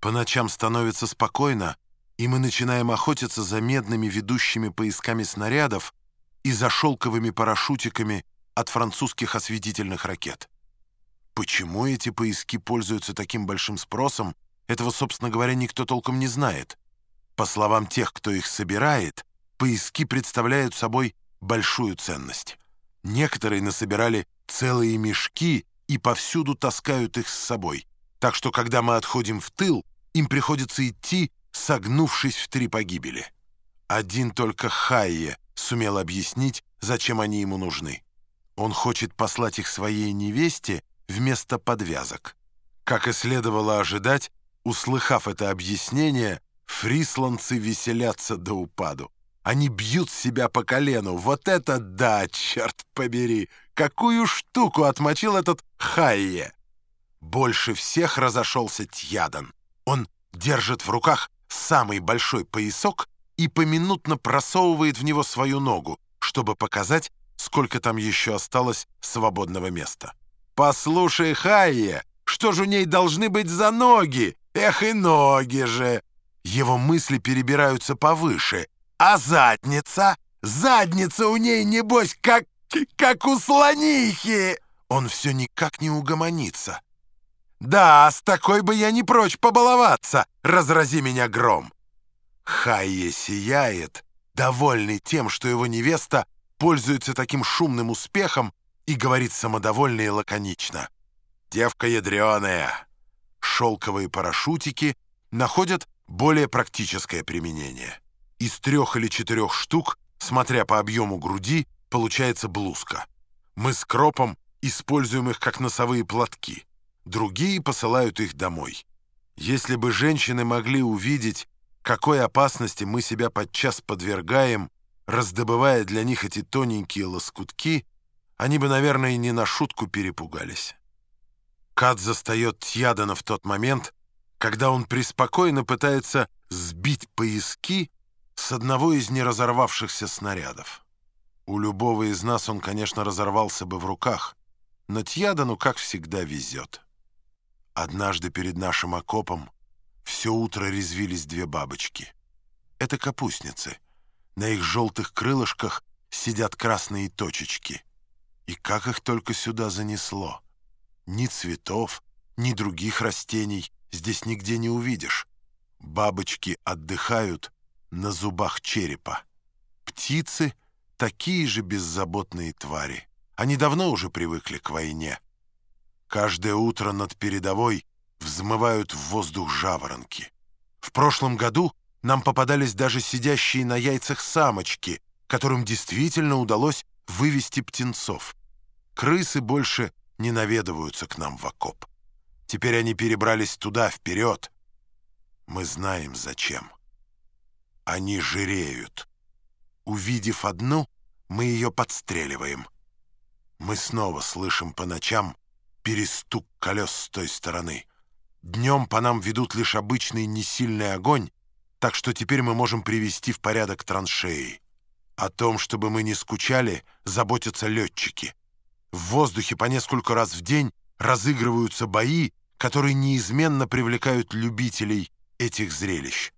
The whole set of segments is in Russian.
По ночам становится спокойно, и мы начинаем охотиться за медными ведущими поисками снарядов и за шелковыми парашютиками от французских осветительных ракет. Почему эти поиски пользуются таким большим спросом, этого, собственно говоря, никто толком не знает. По словам тех, кто их собирает, поиски представляют собой большую ценность. Некоторые насобирали целые мешки и повсюду таскают их с собой. Так что, когда мы отходим в тыл, им приходится идти, согнувшись в три погибели. Один только Хайе сумел объяснить, зачем они ему нужны. Он хочет послать их своей невесте вместо подвязок. Как и следовало ожидать, услыхав это объяснение, фрисландцы веселятся до упаду. Они бьют себя по колену. Вот это да, черт побери! Какую штуку отмочил этот Хайе! Больше всех разошелся Тьядан. Он держит в руках самый большой поясок и поминутно просовывает в него свою ногу, чтобы показать, сколько там еще осталось свободного места. «Послушай, Хайе, что же у ней должны быть за ноги? Эх и ноги же!» Его мысли перебираются повыше — а задница? Задница у ней, небось, как, как у слонихи!» Он все никак не угомонится. «Да, с такой бы я не прочь побаловаться, разрази меня гром!» Хайе сияет, довольный тем, что его невеста пользуется таким шумным успехом и говорит самодовольно и лаконично. «Девка ядреная!» Шелковые парашютики находят более практическое применение. Из трех или четырех штук, смотря по объему груди, получается блузка. Мы с Кропом используем их как носовые платки. Другие посылают их домой. Если бы женщины могли увидеть, какой опасности мы себя подчас подвергаем, раздобывая для них эти тоненькие лоскутки, они бы, наверное, не на шутку перепугались. Кат застает Тьядана в тот момент, когда он преспокойно пытается сбить пояски с одного из неразорвавшихся снарядов. У любого из нас он, конечно, разорвался бы в руках, но Тьядану, как всегда, везет. Однажды перед нашим окопом все утро резвились две бабочки. Это капустницы. На их желтых крылышках сидят красные точечки. И как их только сюда занесло. Ни цветов, ни других растений здесь нигде не увидишь. Бабочки отдыхают, на зубах черепа. Птицы — такие же беззаботные твари. Они давно уже привыкли к войне. Каждое утро над передовой взмывают в воздух жаворонки. В прошлом году нам попадались даже сидящие на яйцах самочки, которым действительно удалось вывести птенцов. Крысы больше не наведываются к нам в окоп. Теперь они перебрались туда, вперед. Мы знаем, зачем. Они жиреют. Увидев одну, мы ее подстреливаем. Мы снова слышим по ночам перестук колес с той стороны. Днем по нам ведут лишь обычный несильный огонь, так что теперь мы можем привести в порядок траншеи. О том, чтобы мы не скучали, заботятся летчики. В воздухе по несколько раз в день разыгрываются бои, которые неизменно привлекают любителей этих зрелищ.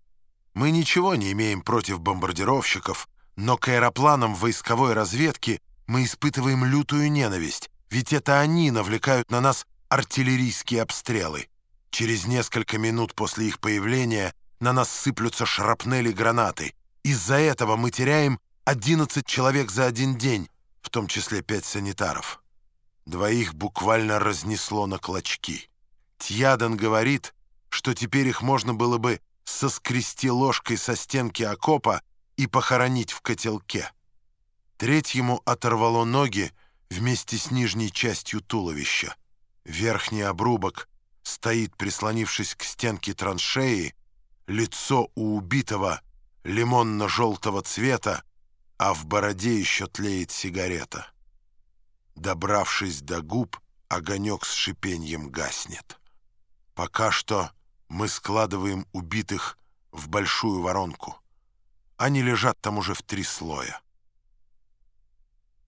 Мы ничего не имеем против бомбардировщиков, но к аэропланам войсковой разведки мы испытываем лютую ненависть, ведь это они навлекают на нас артиллерийские обстрелы. Через несколько минут после их появления на нас сыплются шрапнели гранаты. Из-за этого мы теряем 11 человек за один день, в том числе 5 санитаров. Двоих буквально разнесло на клочки. Тьядан говорит, что теперь их можно было бы соскрести ложкой со стенки окопа и похоронить в котелке. Третьему оторвало ноги вместе с нижней частью туловища. Верхний обрубок стоит, прислонившись к стенке траншеи, лицо у убитого лимонно-желтого цвета, а в бороде еще тлеет сигарета. Добравшись до губ, огонек с шипением гаснет. Пока что мы складываем убитых в большую воронку. Они лежат там уже в три слоя.